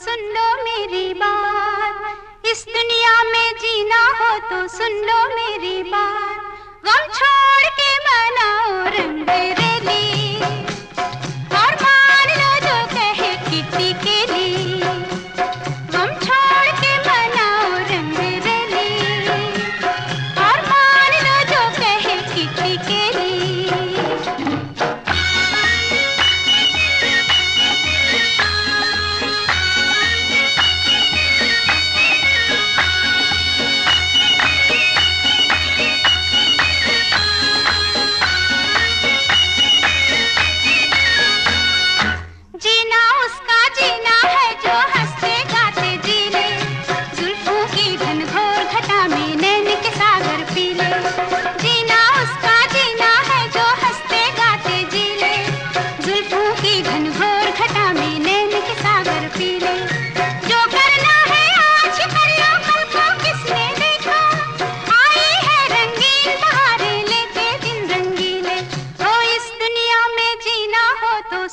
सुन लो मेरी बात। इस दुनिया में जीना हो तो सुन लो मेरी बात। गम छोड़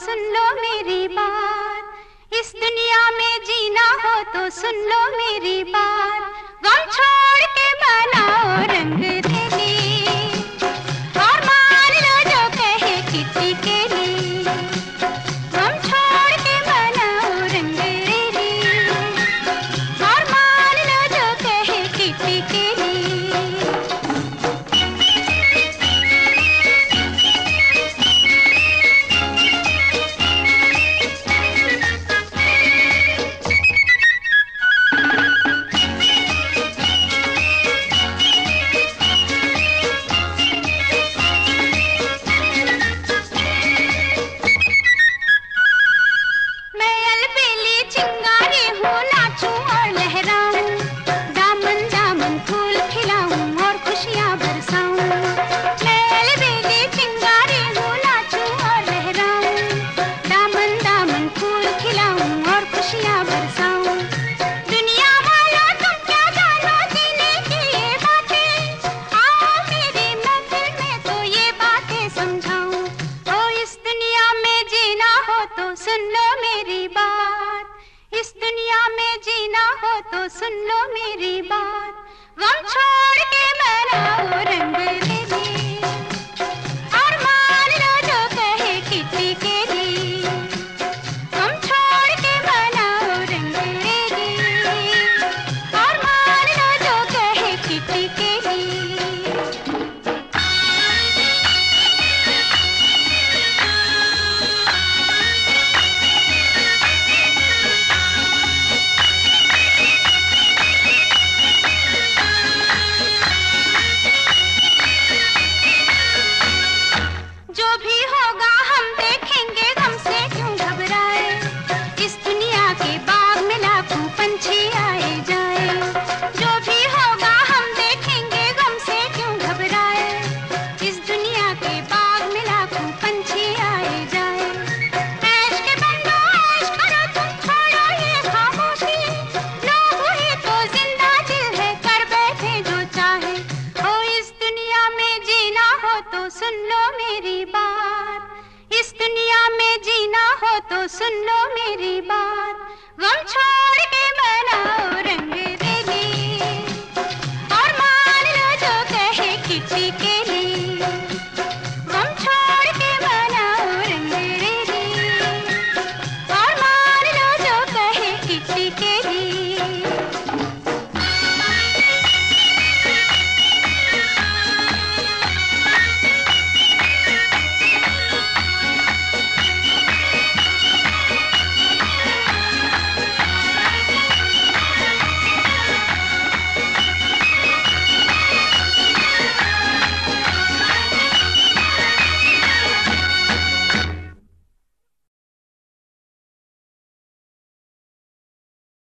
सुन लो मेरी बात। इस दुनिया में जीना हो तो सुन लो मेरी बात। जीना हो तो सुन लो मेरी बात। वम छोड़ के मनाओ रंग सुन लो मेरी बात। इस दुनिया में जीना हो तो सुन लो मेरी बात। गम छोड़ के मनाओ रंग